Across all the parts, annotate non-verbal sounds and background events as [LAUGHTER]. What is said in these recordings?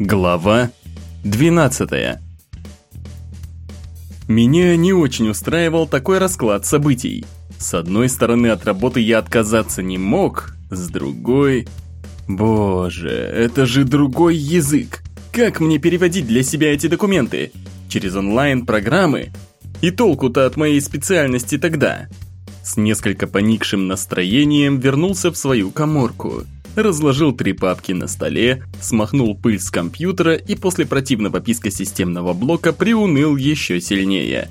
Глава 12 Меня не очень устраивал такой расклад событий. С одной стороны, от работы я отказаться не мог, с другой... Боже, это же другой язык. Как мне переводить для себя эти документы? Через онлайн-программы? И толку-то от моей специальности тогда? С несколько поникшим настроением вернулся в свою коморку. Разложил три папки на столе, смахнул пыль с компьютера и после противного писка системного блока приуныл еще сильнее.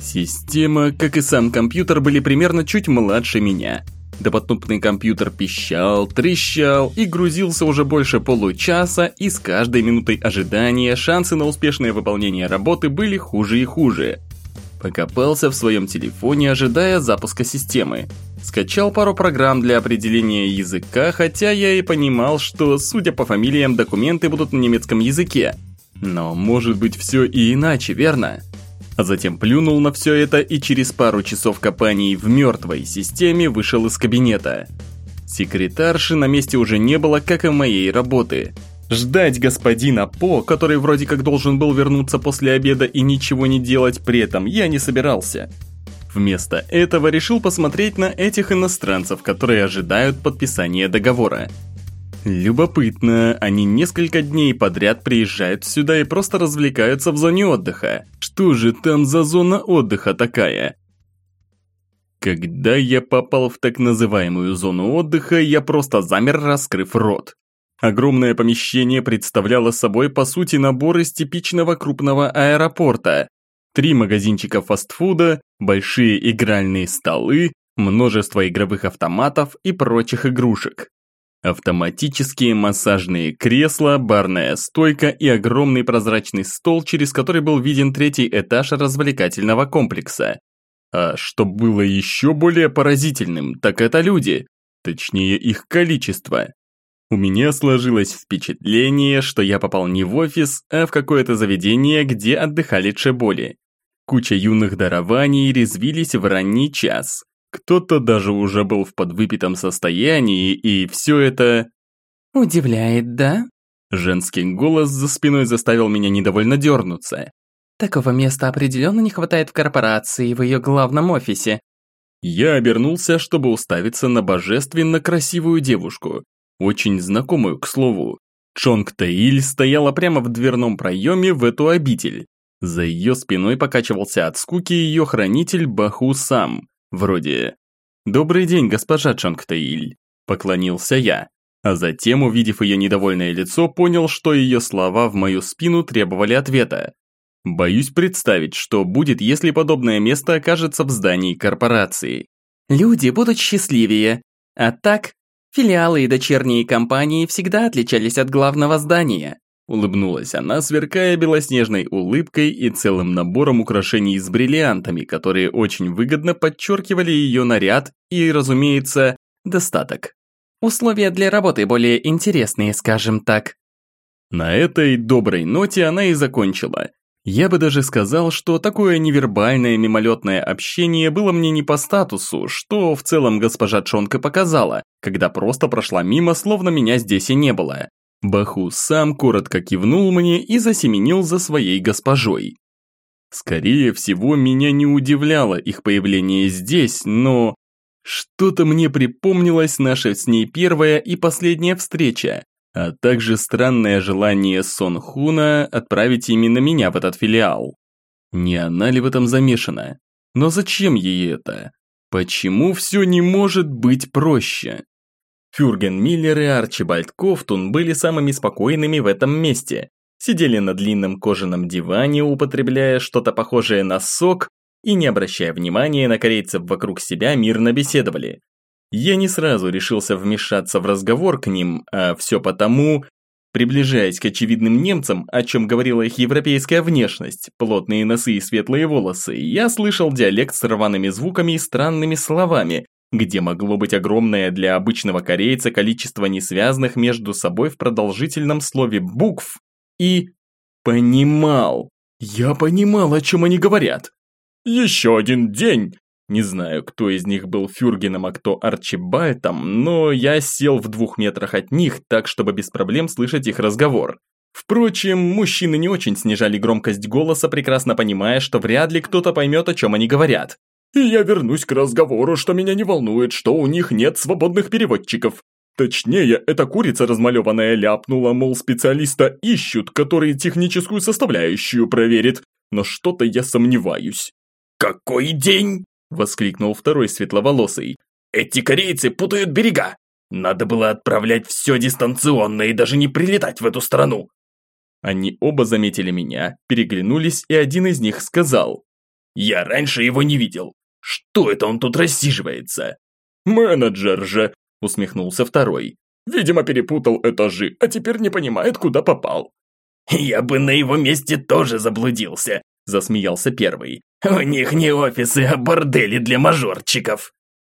Система, как и сам компьютер, были примерно чуть младше меня. Допотопный компьютер пищал, трещал и грузился уже больше получаса, и с каждой минутой ожидания шансы на успешное выполнение работы были хуже и хуже. Покопался в своем телефоне, ожидая запуска системы. Скачал пару программ для определения языка, хотя я и понимал, что, судя по фамилиям, документы будут на немецком языке. Но может быть все и иначе, верно? А затем плюнул на все это и через пару часов копаний в мертвой системе вышел из кабинета. Секретарши на месте уже не было, как и моей работы. Ждать господина По, который вроде как должен был вернуться после обеда и ничего не делать при этом, я не собирался. Вместо этого решил посмотреть на этих иностранцев, которые ожидают подписания договора. Любопытно, они несколько дней подряд приезжают сюда и просто развлекаются в зоне отдыха. Что же там за зона отдыха такая? Когда я попал в так называемую зону отдыха, я просто замер, раскрыв рот. Огромное помещение представляло собой по сути набор из типичного крупного аэропорта. Три магазинчика фастфуда, большие игральные столы, множество игровых автоматов и прочих игрушек. Автоматические массажные кресла, барная стойка и огромный прозрачный стол, через который был виден третий этаж развлекательного комплекса. А что было еще более поразительным, так это люди, точнее их количество. У меня сложилось впечатление, что я попал не в офис, а в какое-то заведение, где отдыхали чеболи. Куча юных дарований резвились в ранний час. Кто-то даже уже был в подвыпитом состоянии, и все это... «Удивляет, да?» Женский голос за спиной заставил меня недовольно дернуться. «Такого места определенно не хватает в корпорации, в ее главном офисе». Я обернулся, чтобы уставиться на божественно красивую девушку, очень знакомую, к слову. Чонг Таиль стояла прямо в дверном проеме в эту обитель. За ее спиной покачивался от скуки ее хранитель Баху Сам. Вроде «Добрый день, госпожа Чонг Таиль», – поклонился я. А затем, увидев ее недовольное лицо, понял, что ее слова в мою спину требовали ответа. Боюсь представить, что будет, если подобное место окажется в здании корпорации. Люди будут счастливее. А так, Филиалы и дочерние компании всегда отличались от главного здания. Улыбнулась она, сверкая белоснежной улыбкой и целым набором украшений с бриллиантами, которые очень выгодно подчеркивали ее наряд и, разумеется, достаток. Условия для работы более интересные, скажем так. На этой доброй ноте она и закончила. Я бы даже сказал, что такое невербальное мимолетное общение было мне не по статусу, что в целом госпожа Чонка показала, когда просто прошла мимо, словно меня здесь и не было. Баху сам коротко кивнул мне и засеменил за своей госпожой. Скорее всего, меня не удивляло их появление здесь, но... Что-то мне припомнилась наша с ней первая и последняя встреча а также странное желание Сон Хуна отправить именно меня в этот филиал. Не она ли в этом замешана? Но зачем ей это? Почему все не может быть проще? Фюрген Миллер и Арчибальд Кофтун были самыми спокойными в этом месте. Сидели на длинном кожаном диване, употребляя что-то похожее на сок и, не обращая внимания на корейцев вокруг себя, мирно беседовали. Я не сразу решился вмешаться в разговор к ним, а все потому, приближаясь к очевидным немцам, о чем говорила их европейская внешность, плотные носы и светлые волосы, я слышал диалект с рваными звуками и странными словами, где могло быть огромное для обычного корейца количество несвязанных между собой в продолжительном слове букв и... понимал. Я понимал, о чем они говорят. «Еще один день! Не знаю, кто из них был Фюргеном, а кто Арчибальтом, но я сел в двух метрах от них, так чтобы без проблем слышать их разговор. Впрочем, мужчины не очень снижали громкость голоса, прекрасно понимая, что вряд ли кто-то поймет, о чем они говорят. И я вернусь к разговору, что меня не волнует, что у них нет свободных переводчиков. Точнее, эта курица размалеванная ляпнула, мол, специалиста ищут, который техническую составляющую проверит. Но что-то я сомневаюсь. «Какой день?» – воскликнул второй светловолосый. «Эти корейцы путают берега! Надо было отправлять все дистанционно и даже не прилетать в эту страну!» Они оба заметили меня, переглянулись, и один из них сказал. «Я раньше его не видел. Что это он тут рассиживается?» «Менеджер же!» – усмехнулся второй. «Видимо, перепутал этажи, а теперь не понимает, куда попал». «Я бы на его месте тоже заблудился», – засмеялся первый. «У них не офисы, а бордели для мажорчиков».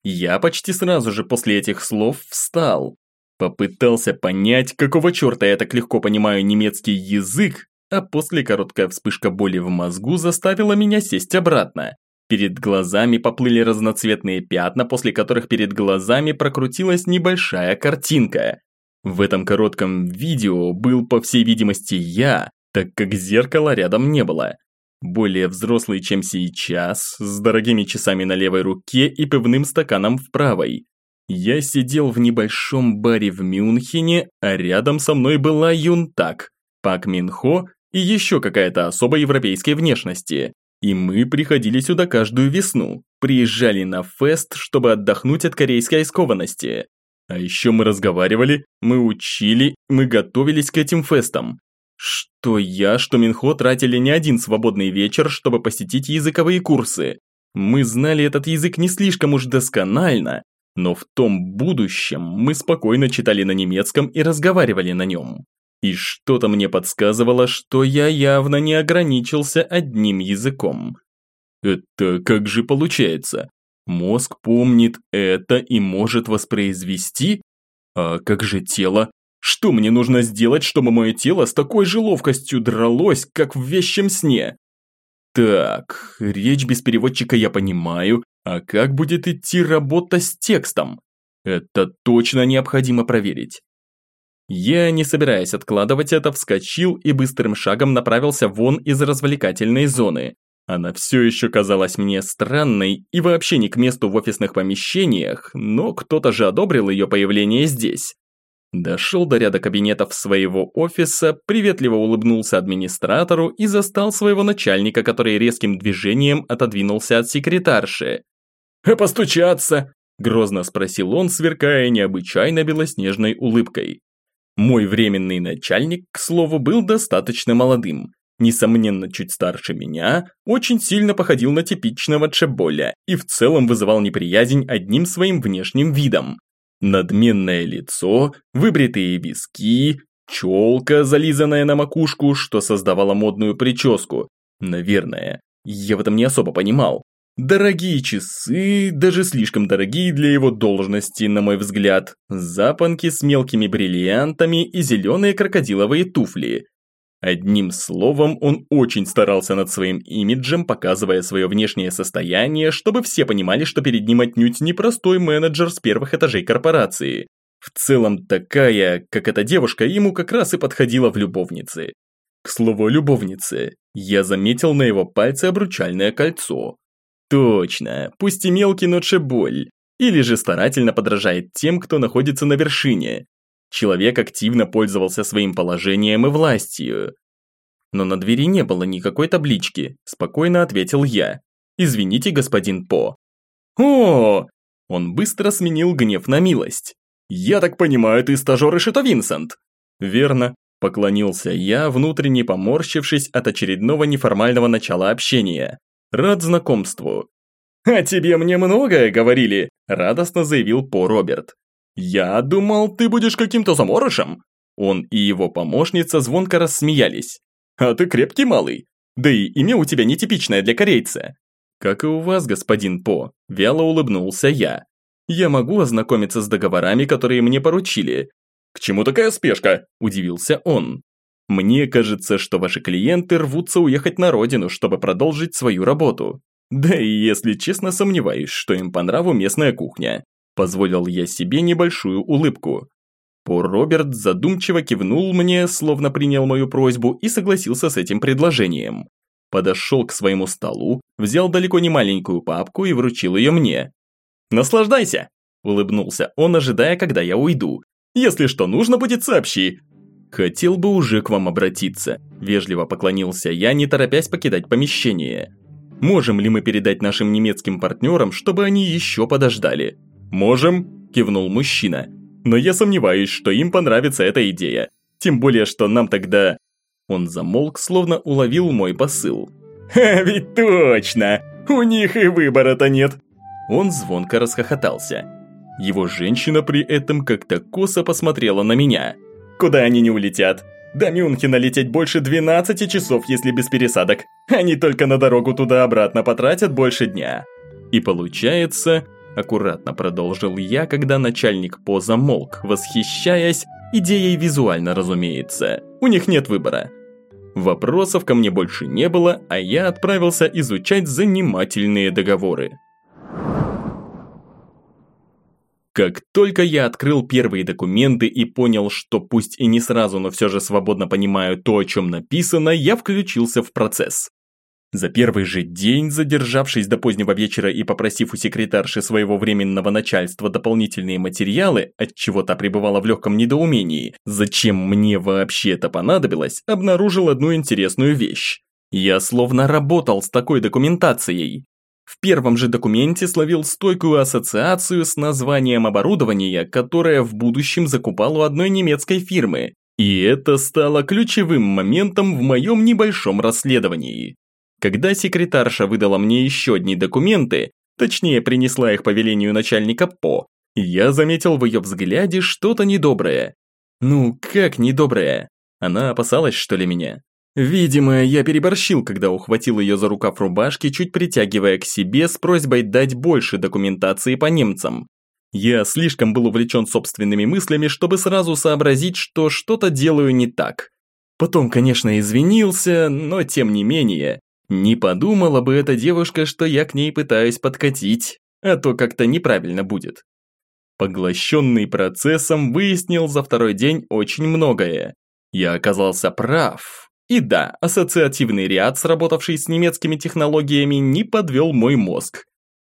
Я почти сразу же после этих слов встал. Попытался понять, какого черта я так легко понимаю немецкий язык, а после короткая вспышка боли в мозгу заставила меня сесть обратно. Перед глазами поплыли разноцветные пятна, после которых перед глазами прокрутилась небольшая картинка. В этом коротком видео был, по всей видимости, я, так как зеркала рядом не было. Более взрослый, чем сейчас, с дорогими часами на левой руке и пивным стаканом в правой. Я сидел в небольшом баре в Мюнхене, а рядом со мной была Юнтак, Пак Минхо и еще какая-то особо европейской внешности. И мы приходили сюда каждую весну, приезжали на фест, чтобы отдохнуть от корейской скованности. А еще мы разговаривали, мы учили, мы готовились к этим фестам. Что я, что Минхо тратили не один свободный вечер, чтобы посетить языковые курсы. Мы знали этот язык не слишком уж досконально, но в том будущем мы спокойно читали на немецком и разговаривали на нем. И что-то мне подсказывало, что я явно не ограничился одним языком. Это как же получается? Мозг помнит это и может воспроизвести? А как же тело? Что мне нужно сделать, чтобы мое тело с такой же ловкостью дралось, как в вещем сне? Так, речь без переводчика я понимаю, а как будет идти работа с текстом? Это точно необходимо проверить. Я, не собираясь откладывать это, вскочил и быстрым шагом направился вон из развлекательной зоны, она все еще казалась мне странной и вообще не к месту в офисных помещениях, но кто-то же одобрил ее появление здесь. Дошел до ряда кабинетов своего офиса, приветливо улыбнулся администратору и застал своего начальника, который резким движением отодвинулся от секретарши. «А постучаться?» – грозно спросил он, сверкая необычайно белоснежной улыбкой. Мой временный начальник, к слову, был достаточно молодым несомненно чуть старше меня, очень сильно походил на типичного чеболя и в целом вызывал неприязнь одним своим внешним видом. Надменное лицо, выбритые виски, челка, зализанная на макушку, что создавало модную прическу. Наверное, я в этом не особо понимал. Дорогие часы, даже слишком дорогие для его должности, на мой взгляд. Запонки с мелкими бриллиантами и зеленые крокодиловые туфли. Одним словом, он очень старался над своим имиджем, показывая свое внешнее состояние, чтобы все понимали, что перед ним отнюдь не простой менеджер с первых этажей корпорации. В целом, такая, как эта девушка, ему как раз и подходила в любовнице. К слову любовнице, я заметил на его пальце обручальное кольцо. Точно, пусть и мелкий, но чеболь. Или же старательно подражает тем, кто находится на вершине. Человек активно пользовался своим положением и властью. Но на двери не было никакой таблички, спокойно ответил я. «Извините, господин По». «О!» Он быстро сменил гнев на милость. «Я так понимаю, ты стажер Ишито Винсент?» «Верно», – поклонился я, внутренне поморщившись от очередного неформального начала общения. «Рад знакомству». «А тебе мне многое говорили», – радостно заявил По Роберт. «Я думал, ты будешь каким-то заморышем!» Он и его помощница звонко рассмеялись. «А ты крепкий малый. Да и имя у тебя нетипичное для корейца». «Как и у вас, господин По», – вяло улыбнулся я. «Я могу ознакомиться с договорами, которые мне поручили». «К чему такая спешка?» – удивился он. «Мне кажется, что ваши клиенты рвутся уехать на родину, чтобы продолжить свою работу. Да и если честно, сомневаюсь, что им по нраву местная кухня. Позволил я себе небольшую улыбку. По Роберт задумчиво кивнул мне, словно принял мою просьбу и согласился с этим предложением. Подошел к своему столу, взял далеко не маленькую папку и вручил ее мне. «Наслаждайся!» – улыбнулся он, ожидая, когда я уйду. «Если что нужно будет, сообщи!» «Хотел бы уже к вам обратиться», – вежливо поклонился я, не торопясь покидать помещение. «Можем ли мы передать нашим немецким партнерам, чтобы они еще подождали?» «Можем», – кивнул мужчина. «Но я сомневаюсь, что им понравится эта идея. Тем более, что нам тогда...» Он замолк, словно уловил мой посыл. [LAUGHS] «Ха, ведь точно! У них и выбора-то нет!» Он звонко расхохотался. Его женщина при этом как-то косо посмотрела на меня – Куда они не улетят? До Мюнхена лететь больше 12 часов, если без пересадок. Они только на дорогу туда-обратно потратят больше дня. И получается, аккуратно продолжил я, когда начальник по замолк, восхищаясь идеей визуально, разумеется. У них нет выбора. Вопросов ко мне больше не было, а я отправился изучать занимательные договоры. Как только я открыл первые документы и понял, что пусть и не сразу, но все же свободно понимаю то, о чем написано, я включился в процесс. За первый же день, задержавшись до позднего вечера и попросив у секретарши своего временного начальства дополнительные материалы, от чего та пребывала в легком недоумении, зачем мне вообще это понадобилось, обнаружил одну интересную вещь. Я словно работал с такой документацией. В первом же документе словил стойкую ассоциацию с названием оборудования, которое в будущем закупал у одной немецкой фирмы. И это стало ключевым моментом в моем небольшом расследовании. Когда секретарша выдала мне еще одни документы, точнее принесла их по велению начальника ПО, я заметил в ее взгляде что-то недоброе. Ну, как недоброе? Она опасалась, что ли, меня? Видимо, я переборщил, когда ухватил ее за рукав рубашки, чуть притягивая к себе с просьбой дать больше документации по немцам. Я слишком был увлечен собственными мыслями, чтобы сразу сообразить, что что-то делаю не так. Потом, конечно, извинился, но тем не менее, не подумала бы эта девушка, что я к ней пытаюсь подкатить, а то как-то неправильно будет. Поглощенный процессом выяснил за второй день очень многое. Я оказался прав, и да, ассоциативный ряд, сработавший с немецкими технологиями, не подвел мой мозг.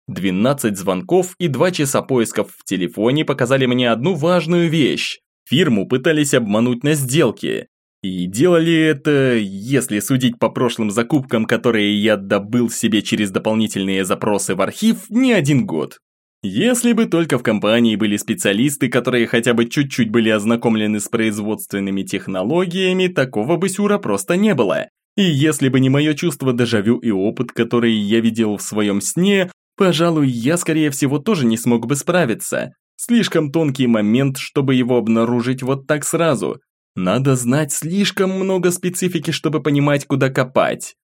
12 звонков и 2 часа поисков в телефоне показали мне одну важную вещь. Фирму пытались обмануть на сделке. И делали это, если судить по прошлым закупкам, которые я добыл себе через дополнительные запросы в архив, не один год. Если бы только в компании были специалисты, которые хотя бы чуть-чуть были ознакомлены с производственными технологиями, такого бы сюра просто не было. И если бы не мое чувство дежавю и опыт, который я видел в своем сне, пожалуй, я скорее всего тоже не смог бы справиться. Слишком тонкий момент, чтобы его обнаружить вот так сразу. Надо знать слишком много специфики, чтобы понимать, куда копать.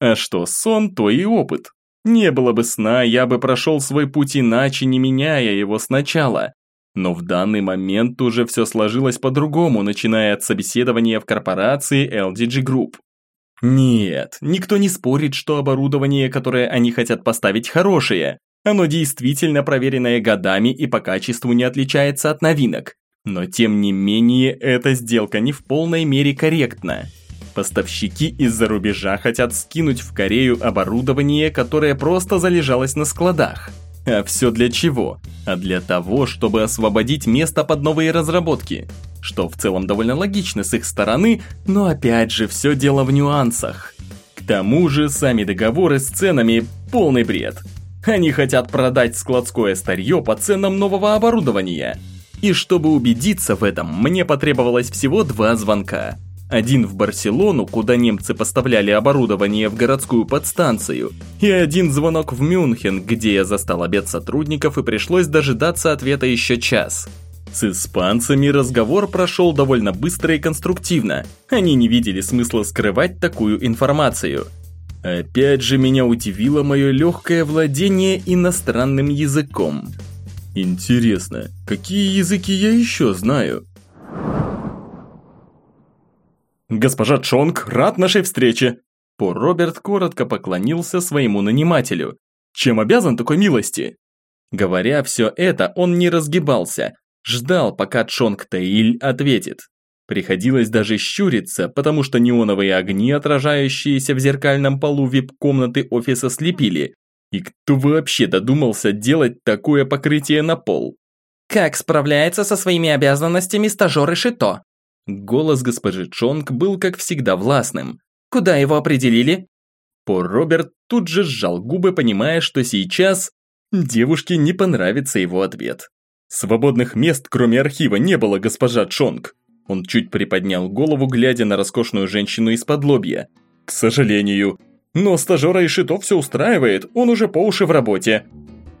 А что сон, то и опыт. Не было бы сна, я бы прошел свой путь иначе, не меняя его сначала. Но в данный момент уже все сложилось по-другому, начиная от собеседования в корпорации LDG Group. Нет, никто не спорит, что оборудование, которое они хотят поставить, хорошее. Оно действительно проверенное годами и по качеству не отличается от новинок. Но тем не менее, эта сделка не в полной мере корректна. Поставщики из-за рубежа хотят скинуть в Корею оборудование, которое просто залежалось на складах. А все для чего? А для того, чтобы освободить место под новые разработки. Что в целом довольно логично с их стороны, но опять же все дело в нюансах. К тому же сами договоры с ценами – полный бред. Они хотят продать складское старье по ценам нового оборудования. И чтобы убедиться в этом, мне потребовалось всего два звонка. Один в Барселону, куда немцы поставляли оборудование в городскую подстанцию, и один звонок в Мюнхен, где я застал обед сотрудников и пришлось дожидаться ответа еще час. С испанцами разговор прошел довольно быстро и конструктивно. Они не видели смысла скрывать такую информацию. Опять же меня удивило мое легкое владение иностранным языком. Интересно, какие языки я еще знаю? «Госпожа Чонг, рад нашей встрече!» По Роберт коротко поклонился своему нанимателю. «Чем обязан такой милости?» Говоря все это, он не разгибался. Ждал, пока Чонг Таиль ответит. Приходилось даже щуриться, потому что неоновые огни, отражающиеся в зеркальном полу вип-комнаты офиса, слепили. И кто вообще додумался делать такое покрытие на пол? «Как справляется со своими обязанностями стажер Ишито?» Голос госпожи Чонг был, как всегда, властным. «Куда его определили?» По Роберт тут же сжал губы, понимая, что сейчас девушке не понравится его ответ. «Свободных мест, кроме архива, не было, госпожа Чонг!» Он чуть приподнял голову, глядя на роскошную женщину из-под лобья. «К сожалению. Но стажера Ишито все устраивает, он уже по уши в работе».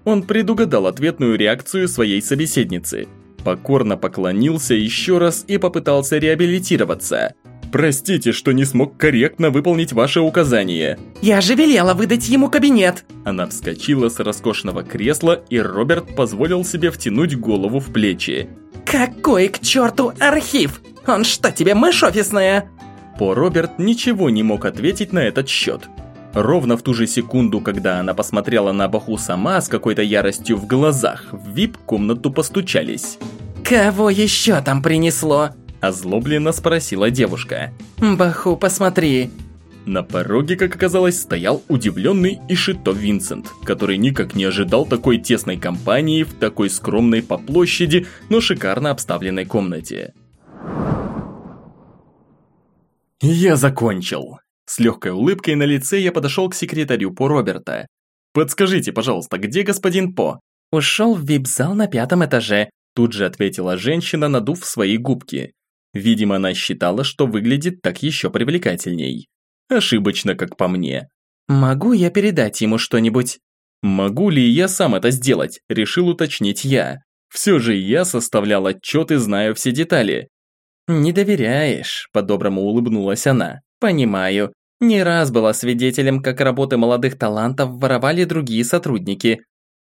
Он предугадал ответную реакцию своей собеседницы. Покорно поклонился еще раз и попытался реабилитироваться. «Простите, что не смог корректно выполнить ваше указание». «Я же велела выдать ему кабинет!» Она вскочила с роскошного кресла, и Роберт позволил себе втянуть голову в плечи. «Какой к черту архив? Он что, тебе мышь офисная?» По Роберт ничего не мог ответить на этот счет. Ровно в ту же секунду, когда она посмотрела на Баху сама с какой-то яростью в глазах, в вип-комнату постучались. «Кого еще там принесло?» Озлобленно спросила девушка. «Баху, посмотри!» На пороге, как оказалось, стоял удивленный Ишито Винсент, который никак не ожидал такой тесной компании в такой скромной по площади, но шикарно обставленной комнате. «Я закончил!» С легкой улыбкой на лице я подошел к секретарю По Роберта. «Подскажите, пожалуйста, где господин По?» «Ушел в вип-зал на пятом этаже», тут же ответила женщина, надув свои губки. Видимо, она считала, что выглядит так еще привлекательней. Ошибочно, как по мне. «Могу я передать ему что-нибудь?» «Могу ли я сам это сделать?» – решил уточнить я. Все же я составлял отчет и знаю все детали. «Не доверяешь», – по-доброму улыбнулась она. «Понимаю. Не раз была свидетелем, как работы молодых талантов воровали другие сотрудники».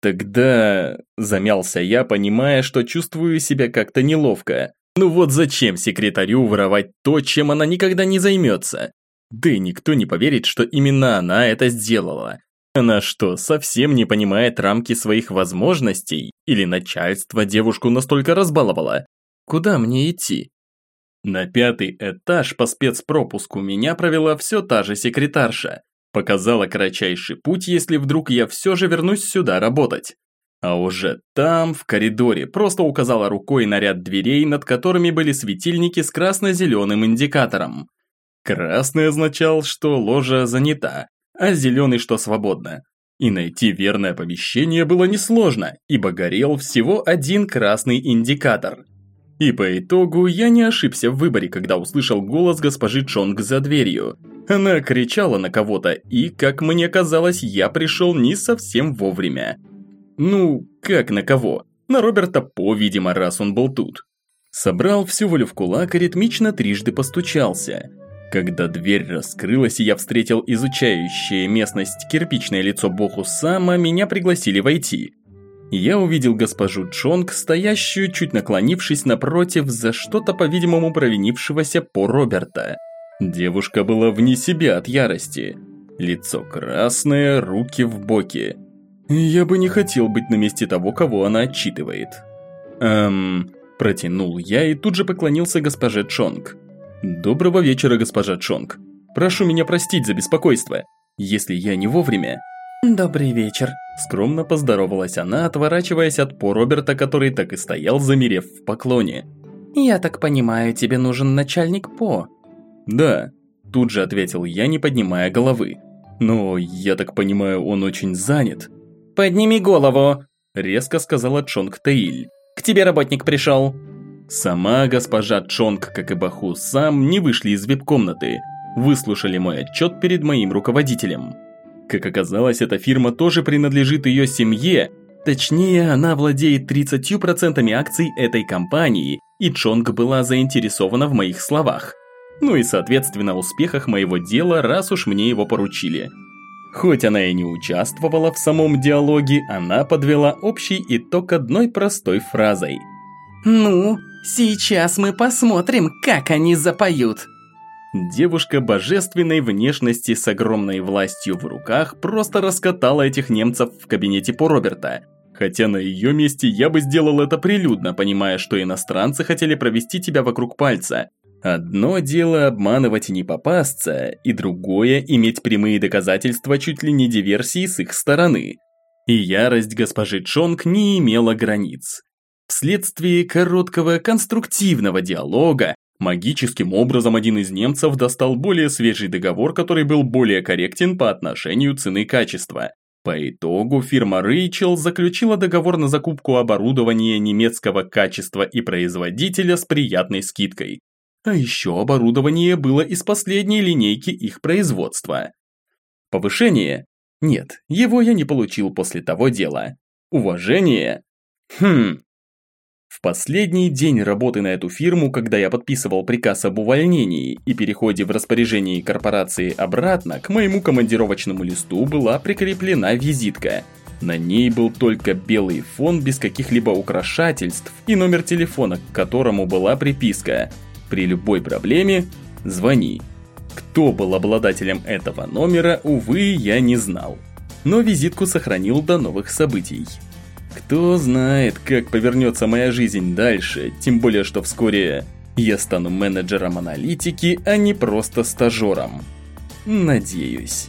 «Тогда...» – замялся я, понимая, что чувствую себя как-то неловко. «Ну вот зачем секретарю воровать то, чем она никогда не займется? Да и никто не поверит, что именно она это сделала. Она что, совсем не понимает рамки своих возможностей? Или начальство девушку настолько разбаловало? Куда мне идти? На пятый этаж по спецпропуску меня провела все та же секретарша. Показала кратчайший путь, если вдруг я все же вернусь сюда работать. А уже там, в коридоре, просто указала рукой на ряд дверей, над которыми были светильники с красно-зеленым индикатором. Красный означал, что ложа занята, а зеленый, что свободно. И найти верное помещение было несложно, ибо горел всего один красный индикатор. И по итогу я не ошибся в выборе, когда услышал голос госпожи Чонг за дверью. Она кричала на кого-то, и, как мне казалось, я пришел не совсем вовремя. Ну, как на кого? На Роберта По, видимо, раз он был тут. Собрал всю волю в кулак и ритмично трижды постучался – когда дверь раскрылась и я встретил изучающее местность кирпичное лицо Боху Сама, меня пригласили войти. Я увидел госпожу Чонг, стоящую, чуть наклонившись напротив, за что-то, по-видимому, провинившегося по Роберта. Девушка была вне себя от ярости. Лицо красное, руки в боки. Я бы не хотел быть на месте того, кого она отчитывает. Эм... Протянул я и тут же поклонился госпоже Чонг. «Доброго вечера, госпожа Чонг. Прошу меня простить за беспокойство, если я не вовремя». «Добрый вечер», – скромно поздоровалась она, отворачиваясь от По Роберта, который так и стоял, замерев в поклоне. «Я так понимаю, тебе нужен начальник По?» «Да», – тут же ответил я, не поднимая головы. «Но, я так понимаю, он очень занят». «Подними голову», – резко сказала Чонг Таиль. «К тебе работник пришел». Сама госпожа Чонг, как и Баху сам, не вышли из вип-комнаты, выслушали мой отчет перед моим руководителем. Как оказалось, эта фирма тоже принадлежит ее семье, точнее, она владеет 30% акций этой компании, и Чонг была заинтересована в моих словах. Ну и, соответственно, успехах моего дела, раз уж мне его поручили. Хоть она и не участвовала в самом диалоге, она подвела общий итог одной простой фразой. «Ну, Сейчас мы посмотрим, как они запоют. Девушка божественной внешности с огромной властью в руках просто раскатала этих немцев в кабинете по Роберта. Хотя на ее месте я бы сделал это прилюдно, понимая, что иностранцы хотели провести тебя вокруг пальца. Одно дело обманывать и не попасться, и другое – иметь прямые доказательства чуть ли не диверсии с их стороны. И ярость госпожи Чонг не имела границ. Вследствие короткого конструктивного диалога, магическим образом один из немцев достал более свежий договор, который был более корректен по отношению цены-качества. По итогу фирма Рэйчел заключила договор на закупку оборудования немецкого качества и производителя с приятной скидкой. А еще оборудование было из последней линейки их производства. Повышение? Нет, его я не получил после того дела. Уважение? Хм, в последний день работы на эту фирму, когда я подписывал приказ об увольнении и переходе в распоряжение корпорации обратно, к моему командировочному листу была прикреплена визитка. На ней был только белый фон без каких-либо украшательств и номер телефона, к которому была приписка «При любой проблеме звони». Кто был обладателем этого номера, увы, я не знал. Но визитку сохранил до новых событий. Кто знает, как повернется моя жизнь дальше, тем более, что вскоре я стану менеджером аналитики, а не просто стажером. Надеюсь.